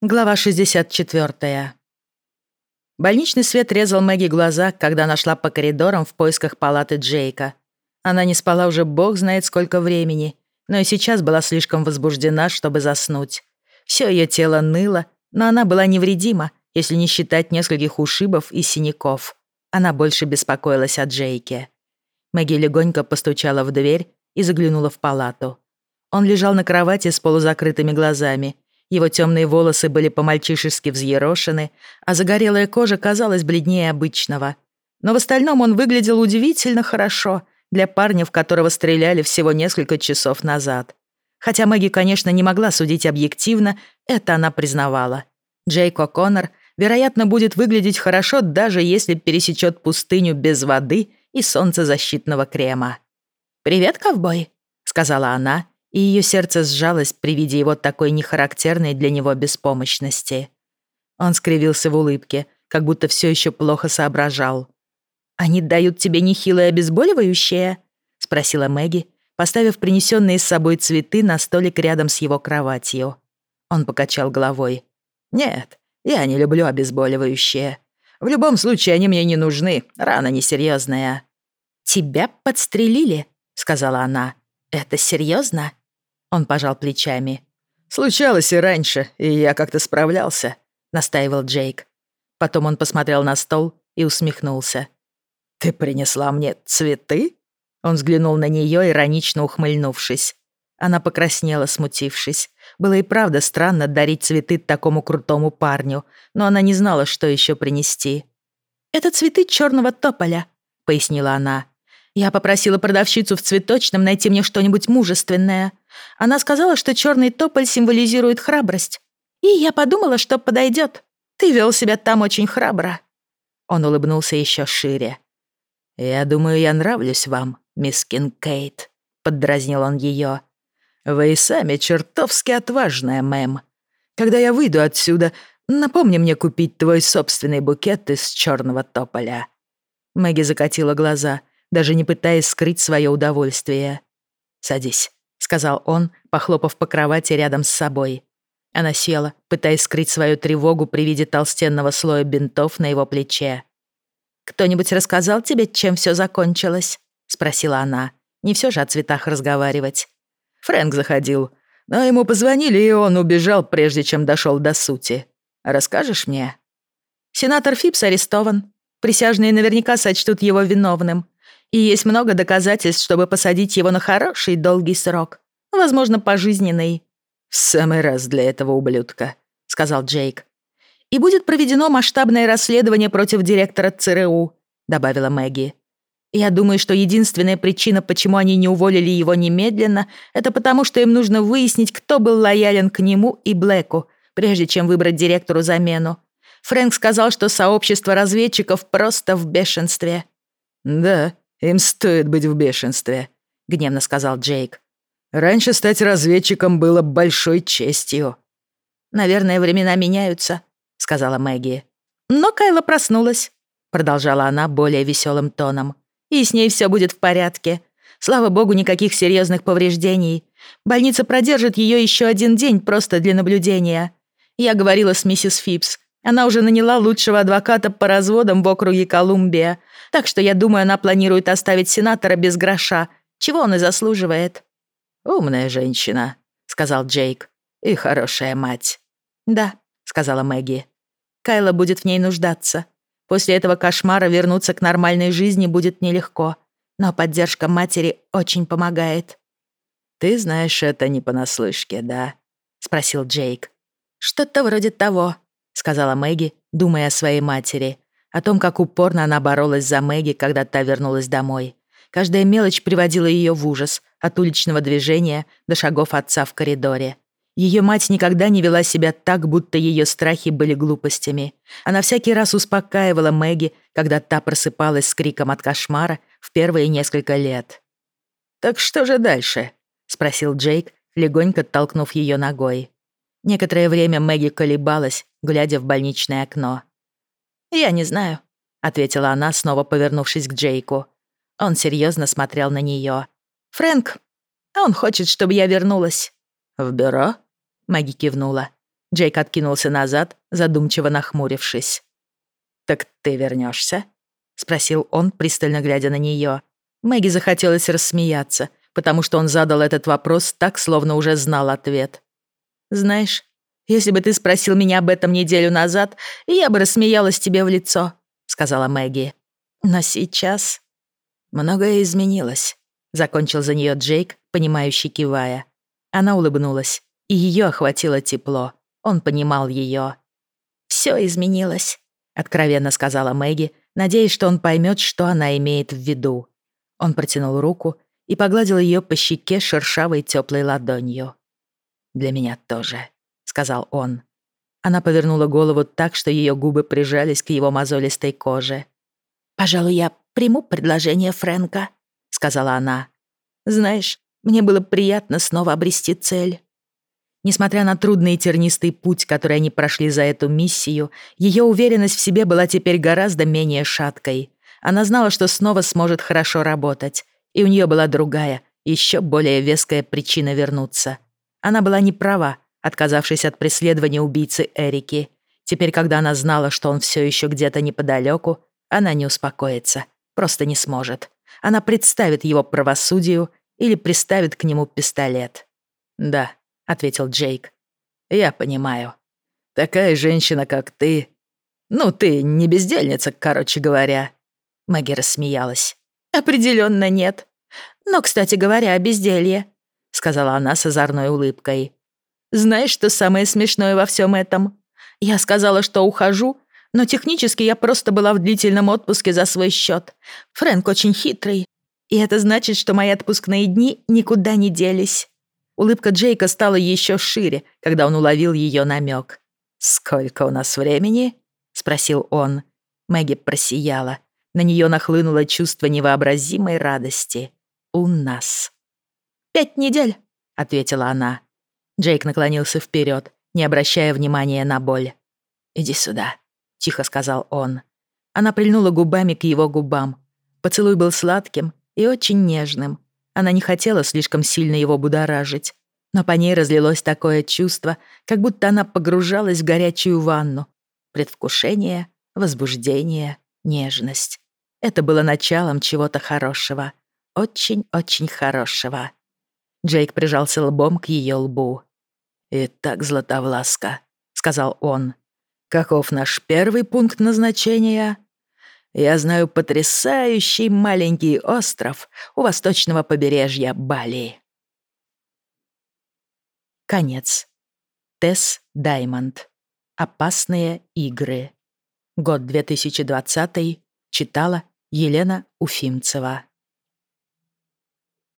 Глава 64. Больничный свет резал Мэгги глаза, когда она шла по коридорам в поисках палаты Джейка. Она не спала уже бог знает сколько времени, но и сейчас была слишком возбуждена, чтобы заснуть. Всё её тело ныло, но она была невредима, если не считать нескольких ушибов и синяков. Она больше беспокоилась о Джейке. Мэгги легонько постучала в дверь и заглянула в палату. Он лежал на кровати с полузакрытыми глазами — его темные волосы были по-мальчишески взъерошены, а загорелая кожа казалась бледнее обычного. Но в остальном он выглядел удивительно хорошо для парня, в которого стреляли всего несколько часов назад. Хотя Мэгги, конечно, не могла судить объективно, это она признавала. Джейк О'Коннор, вероятно, будет выглядеть хорошо, даже если пересечет пустыню без воды и солнцезащитного крема. «Привет, ковбой», — сказала она, и ее сердце сжалось при виде его такой нехарактерной для него беспомощности. Он скривился в улыбке, как будто все еще плохо соображал. «Они дают тебе нехилое обезболивающее?» — спросила Мэгги, поставив принесенные с собой цветы на столик рядом с его кроватью. Он покачал головой. «Нет, я не люблю обезболивающее. В любом случае они мне не нужны, рана несерьезная». «Тебя подстрелили?» — сказала она. «Это серьезно? Он пожал плечами. «Случалось и раньше, и я как-то справлялся», — настаивал Джейк. Потом он посмотрел на стол и усмехнулся. «Ты принесла мне цветы?» Он взглянул на нее, иронично ухмыльнувшись. Она покраснела, смутившись. Было и правда странно дарить цветы такому крутому парню, но она не знала, что еще принести. «Это цветы черного тополя», — пояснила она. Я попросила продавщицу в цветочном найти мне что-нибудь мужественное. Она сказала, что черный тополь символизирует храбрость. И я подумала, что подойдет. Ты вел себя там очень храбро. Он улыбнулся еще шире. «Я думаю, я нравлюсь вам, мисс Кинкейт», — поддразнил он ее. «Вы и сами чертовски отважная, мэм. Когда я выйду отсюда, напомни мне купить твой собственный букет из черного тополя». Мэгги закатила глаза — даже не пытаясь скрыть свое удовольствие. «Садись», — сказал он, похлопав по кровати рядом с собой. Она села, пытаясь скрыть свою тревогу при виде толстенного слоя бинтов на его плече. «Кто-нибудь рассказал тебе, чем все закончилось?» — спросила она. Не все же о цветах разговаривать. Фрэнк заходил, но ему позвонили, и он убежал, прежде чем дошел до сути. Расскажешь мне? Сенатор Фипс арестован. Присяжные наверняка сочтут его виновным. И есть много доказательств, чтобы посадить его на хороший долгий срок. Возможно, пожизненный. «В самый раз для этого ублюдка», — сказал Джейк. «И будет проведено масштабное расследование против директора ЦРУ», — добавила Мэгги. «Я думаю, что единственная причина, почему они не уволили его немедленно, это потому, что им нужно выяснить, кто был лоялен к нему и Блэку, прежде чем выбрать директору замену. Фрэнк сказал, что сообщество разведчиков просто в бешенстве». «Да, «Им стоит быть в бешенстве», — гневно сказал Джейк. «Раньше стать разведчиком было большой честью». «Наверное, времена меняются», — сказала Мэгги. «Но Кайла проснулась», — продолжала она более веселым тоном. «И с ней все будет в порядке. Слава богу, никаких серьезных повреждений. Больница продержит ее еще один день просто для наблюдения. Я говорила с миссис Фипс. Она уже наняла лучшего адвоката по разводам в округе Колумбия, так что я думаю, она планирует оставить сенатора без гроша, чего он и заслуживает». «Умная женщина», — сказал Джейк. «И хорошая мать». «Да», — сказала Мэгги. «Кайла будет в ней нуждаться. После этого кошмара вернуться к нормальной жизни будет нелегко, но поддержка матери очень помогает». «Ты знаешь это не понаслышке, да?» — спросил Джейк. «Что-то вроде того», — сказала Мэгги, думая о своей матери о том, как упорно она боролась за Мэгги, когда та вернулась домой. Каждая мелочь приводила ее в ужас, от уличного движения до шагов отца в коридоре. Ее мать никогда не вела себя так, будто ее страхи были глупостями. Она всякий раз успокаивала Мэгги, когда та просыпалась с криком от кошмара в первые несколько лет. «Так что же дальше?» — спросил Джейк, легонько толкнув ее ногой. Некоторое время Мэгги колебалась, глядя в больничное окно. «Я не знаю», — ответила она, снова повернувшись к Джейку. Он серьезно смотрел на нее. «Фрэнк, он хочет, чтобы я вернулась». «В бюро?» — Мэгги кивнула. Джейк откинулся назад, задумчиво нахмурившись. «Так ты вернешься? спросил он, пристально глядя на нее. Мэгги захотелось рассмеяться, потому что он задал этот вопрос так, словно уже знал ответ. «Знаешь, если бы ты спросил меня об этом неделю назад, я бы рассмеялась тебе в лицо», — сказала Мэгги. «Но сейчас...» «Многое изменилось», — закончил за нее Джейк, понимающий кивая. Она улыбнулась, и ее охватило тепло. Он понимал ее. «Все изменилось», — откровенно сказала Мэгги, надеясь, что он поймет, что она имеет в виду. Он протянул руку и погладил ее по щеке шершавой теплой ладонью. «Для меня тоже», — сказал он. Она повернула голову так, что ее губы прижались к его мозолистой коже. «Пожалуй, я приму предложение Фрэнка», — сказала она. «Знаешь, мне было приятно снова обрести цель». Несмотря на трудный и тернистый путь, который они прошли за эту миссию, ее уверенность в себе была теперь гораздо менее шаткой. Она знала, что снова сможет хорошо работать, и у нее была другая, еще более веская причина вернуться. Она была не права, отказавшись от преследования убийцы Эрики. Теперь, когда она знала, что он все еще где-то неподалеку, она не успокоится, просто не сможет. Она представит его правосудию или приставит к нему пистолет. «Да», — ответил Джейк. «Я понимаю. Такая женщина, как ты... Ну, ты не бездельница, короче говоря». Мэгги рассмеялась. «Определенно нет. Но, кстати говоря, о безделье», — сказала она с озорной улыбкой. «Знаешь, что самое смешное во всем этом? Я сказала, что ухожу, но технически я просто была в длительном отпуске за свой счет. Фрэнк очень хитрый. И это значит, что мои отпускные дни никуда не делись». Улыбка Джейка стала еще шире, когда он уловил ее намек. «Сколько у нас времени?» — спросил он. Мэгги просияла. На нее нахлынуло чувство невообразимой радости. «У нас». «Пять недель», — ответила она. Джейк наклонился вперед, не обращая внимания на боль. «Иди сюда», — тихо сказал он. Она прильнула губами к его губам. Поцелуй был сладким и очень нежным. Она не хотела слишком сильно его будоражить, но по ней разлилось такое чувство, как будто она погружалась в горячую ванну. Предвкушение, возбуждение, нежность. Это было началом чего-то хорошего. Очень-очень хорошего. Джейк прижался лбом к ее лбу. «Итак, Златовласка», — сказал он, — «каков наш первый пункт назначения?» «Я знаю потрясающий маленький остров у восточного побережья Бали». Конец. Тесс Даймонд. Опасные игры. Год 2020. Читала Елена Уфимцева.